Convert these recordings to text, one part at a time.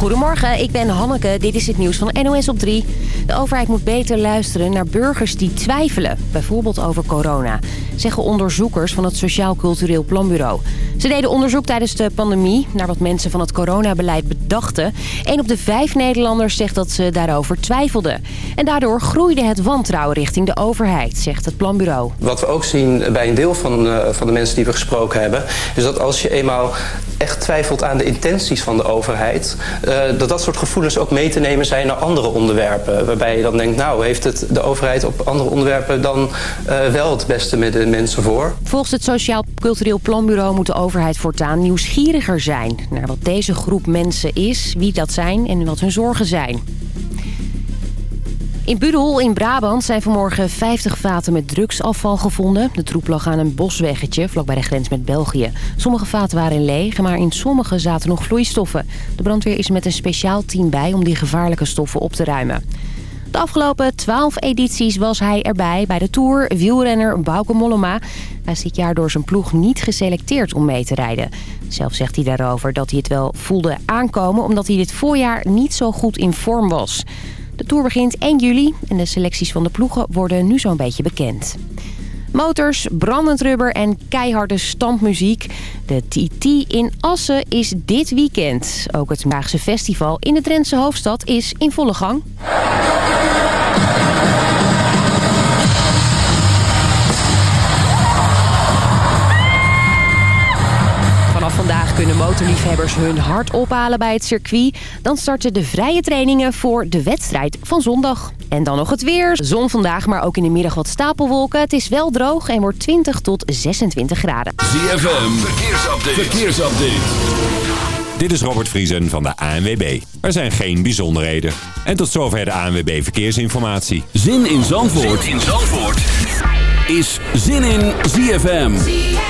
Goedemorgen, ik ben Hanneke. Dit is het nieuws van NOS op 3. De overheid moet beter luisteren naar burgers die twijfelen. Bijvoorbeeld over corona. Zeggen onderzoekers van het Sociaal Cultureel Planbureau. Ze deden onderzoek tijdens de pandemie naar wat mensen van het coronabeleid bedachten. Een op de vijf Nederlanders zegt dat ze daarover twijfelden. En daardoor groeide het wantrouwen richting de overheid, zegt het planbureau. Wat we ook zien bij een deel van, uh, van de mensen die we gesproken hebben... is dat als je eenmaal echt twijfelt aan de intenties van de overheid... Uh, dat dat soort gevoelens ook mee te nemen zijn naar andere onderwerpen. Waarbij je dan denkt, nou, heeft het de overheid op andere onderwerpen dan uh, wel het beste met de mensen voor? Volgens het Sociaal Cultureel Planbureau moet de overheid voortaan nieuwsgieriger zijn... naar wat deze groep mensen is, wie dat zijn en wat hun zorgen zijn. In Budel in Brabant zijn vanmorgen 50 vaten met drugsafval gevonden. De troep lag aan een bosweggetje vlakbij de grens met België. Sommige vaten waren leeg, maar in sommige zaten nog vloeistoffen. De brandweer is met een speciaal team bij om die gevaarlijke stoffen op te ruimen. De afgelopen 12 edities was hij erbij bij de Tour. Wielrenner Bauke Mollema. Hij is dit jaar door zijn ploeg niet geselecteerd om mee te rijden. Zelf zegt hij daarover dat hij het wel voelde aankomen... omdat hij dit voorjaar niet zo goed in vorm was. De Tour begint 1 juli en de selecties van de ploegen worden nu zo'n beetje bekend. Motors, brandend rubber en keiharde stampmuziek. De TT in Assen is dit weekend. Ook het Maagse Festival in de Drentse hoofdstad is in volle gang. Motorliefhebbers hun hart ophalen bij het circuit. Dan starten de vrije trainingen voor de wedstrijd van zondag. En dan nog het weer. Zon vandaag, maar ook in de middag wat stapelwolken. Het is wel droog en wordt 20 tot 26 graden. ZFM, verkeersupdate. verkeersupdate. Dit is Robert Vriesen van de ANWB. Er zijn geen bijzonderheden. En tot zover de ANWB Verkeersinformatie. Zin in Zandvoort, zin in Zandvoort. is Zin in ZFM.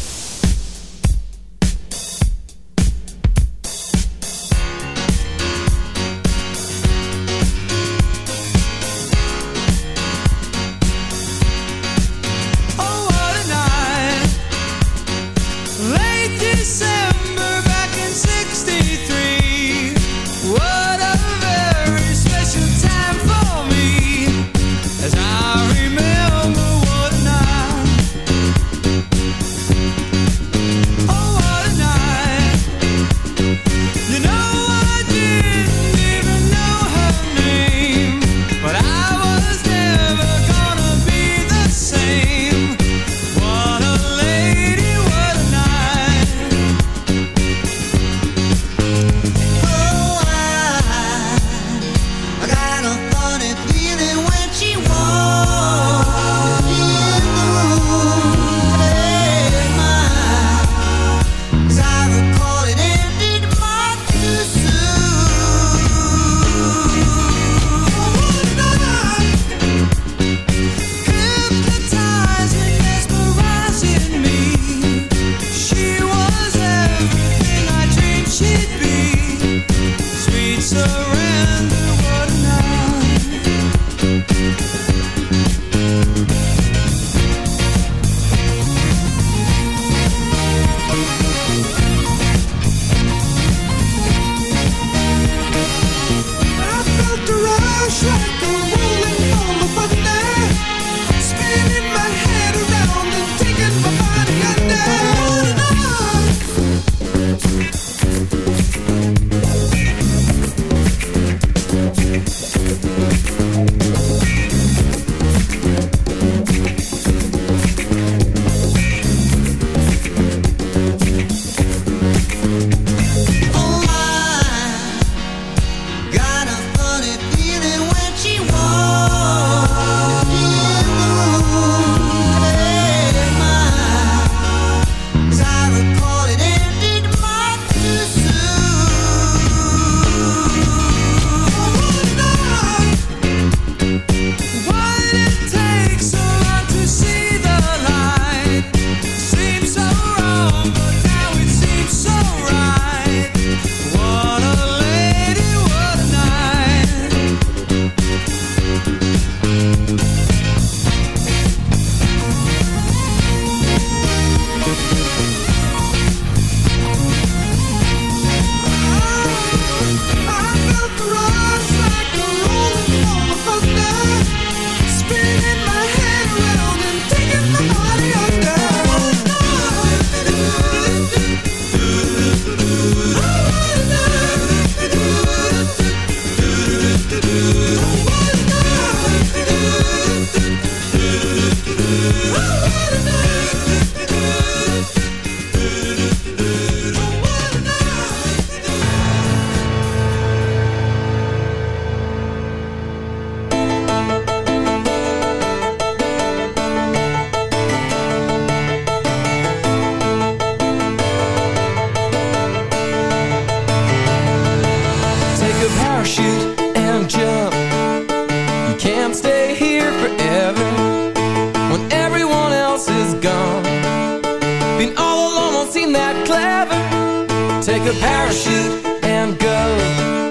A parachute and go.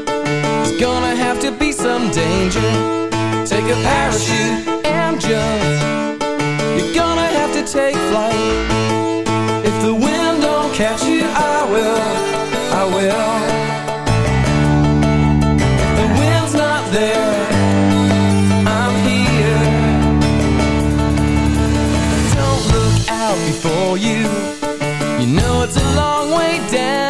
There's gonna have to be some danger. Take a parachute and jump. You're gonna have to take flight. If the wind don't catch you, I will, I will. The wind's not there I'm here. Don't look out before you. You know it's a long way down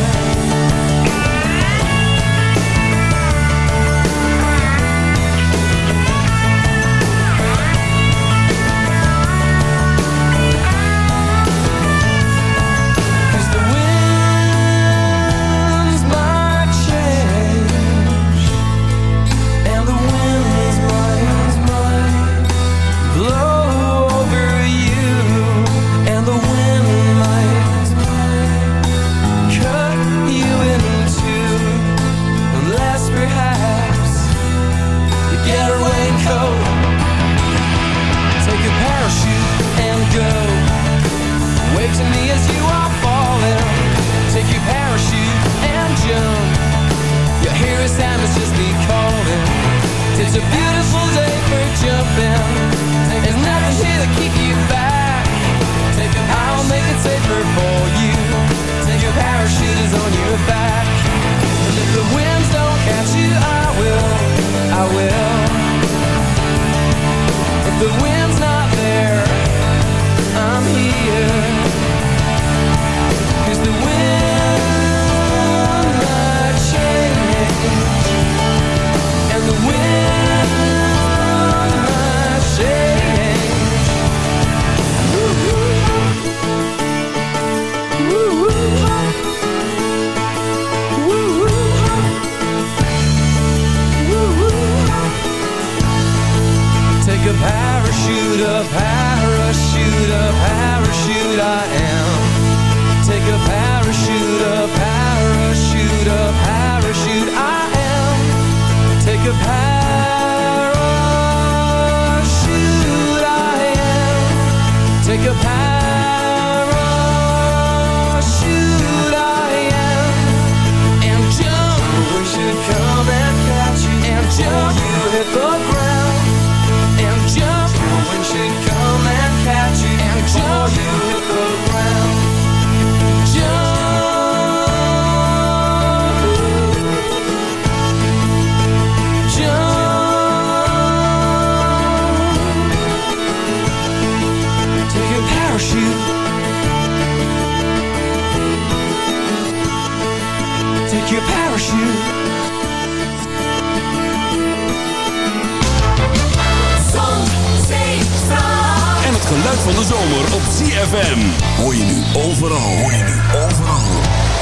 van de zomer op ZFM. Hoor je nu overal. Hoor je nu overal.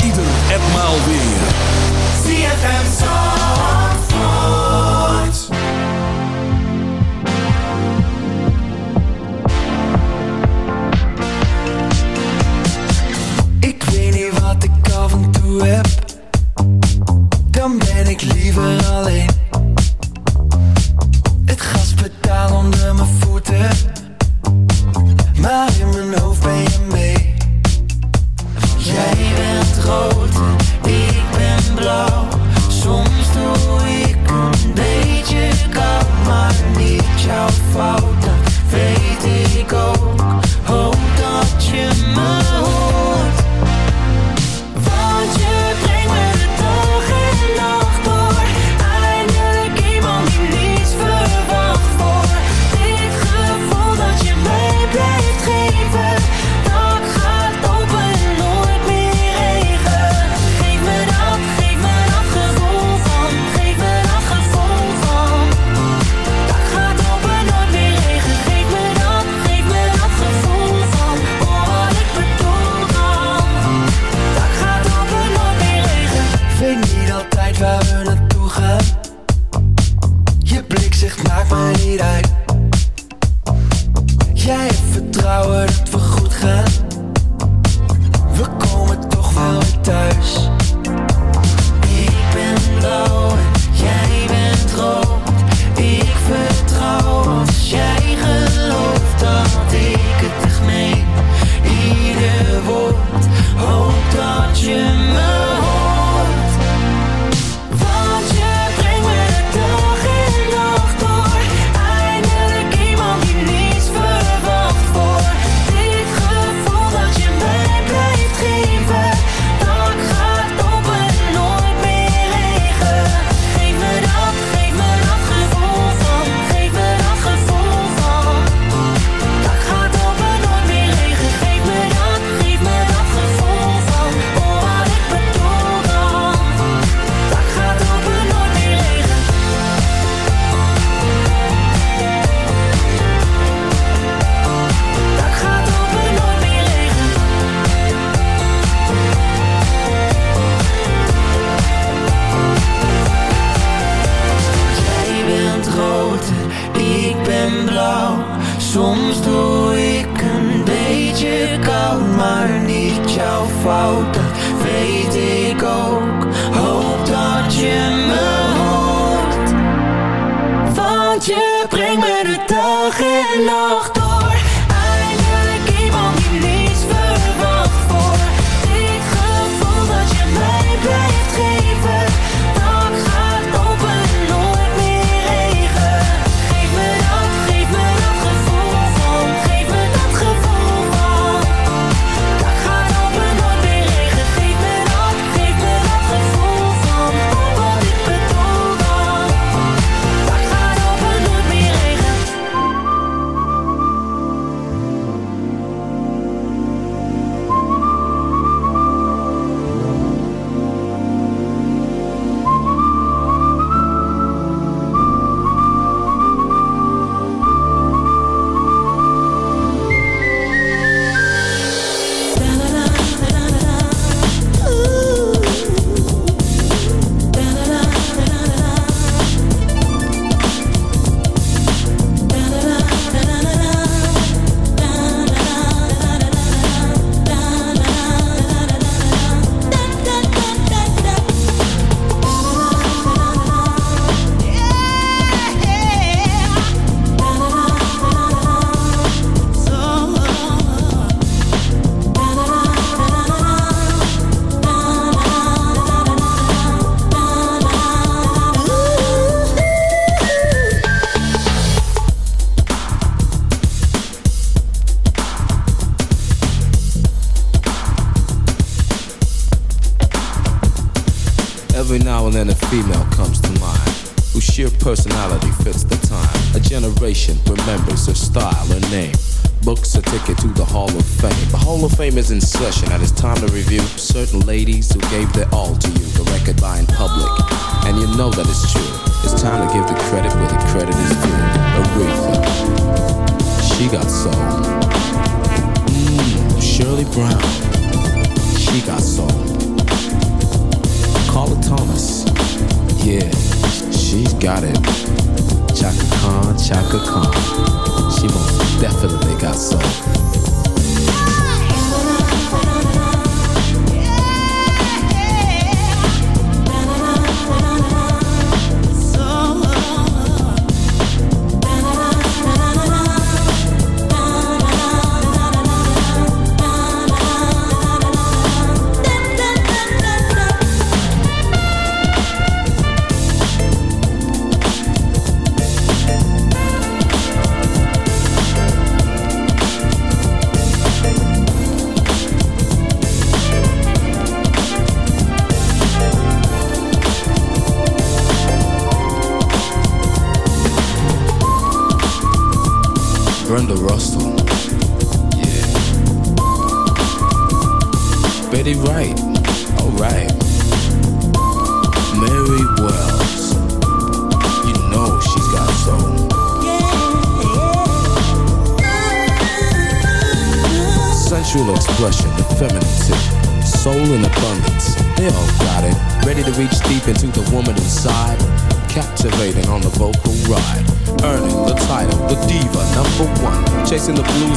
Ieder en maal weer. ZFM Zandvoort. Ik weet niet wat ik af en toe heb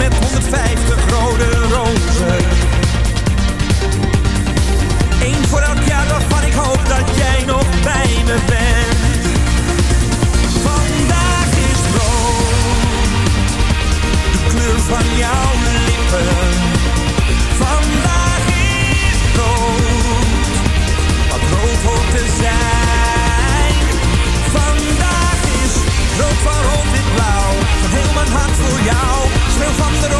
Met 150 rode rozen. Eén voor elk jaar waarvan ik hoop dat jij nog bij me bent. Vandaag is rood de kleur van jouw lippen. Vandaag is rood, wat rood hoort te zijn. Rood van rood wit blauw, van heel mijn hart voor jou. Speel van de rood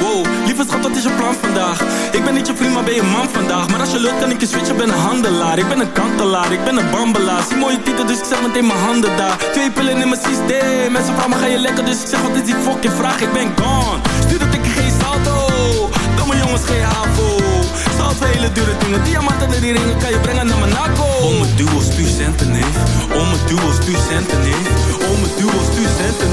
Wow, lieve schat, wat is je plan vandaag? Ik ben niet je vriend, maar ben je man vandaag Maar als je lukt, kan ik je switchen, ben een handelaar Ik ben een kantelaar, ik ben een bambelaar. Zie mooie titel, dus ik zet meteen mijn handen daar. Twee pillen in mijn systeem Mensen vragen me, ga je lekker? Dus ik zeg, wat is die fucking vraag? Ik ben gone. Stuur dat ik geen salto. Domme jongens, geen havo. Zout hele dure dingen Diamanten en die ringen kan je brengen naar Monaco Om mijn duo, stuur centen, neef. Om mijn duo, stuur centen, Om mijn duo, stuur centen,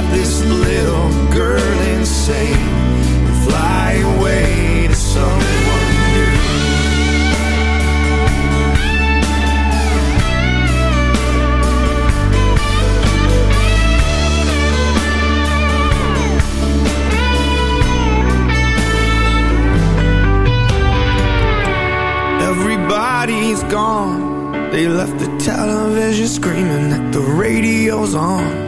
drive this little girl insane, fly away to someone new. Everybody's gone. They left the television screaming that the radio's on.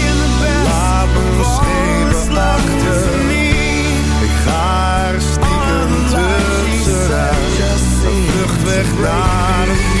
Achter. Ik ga er stiekem tussenuit. Een vlucht weg naar een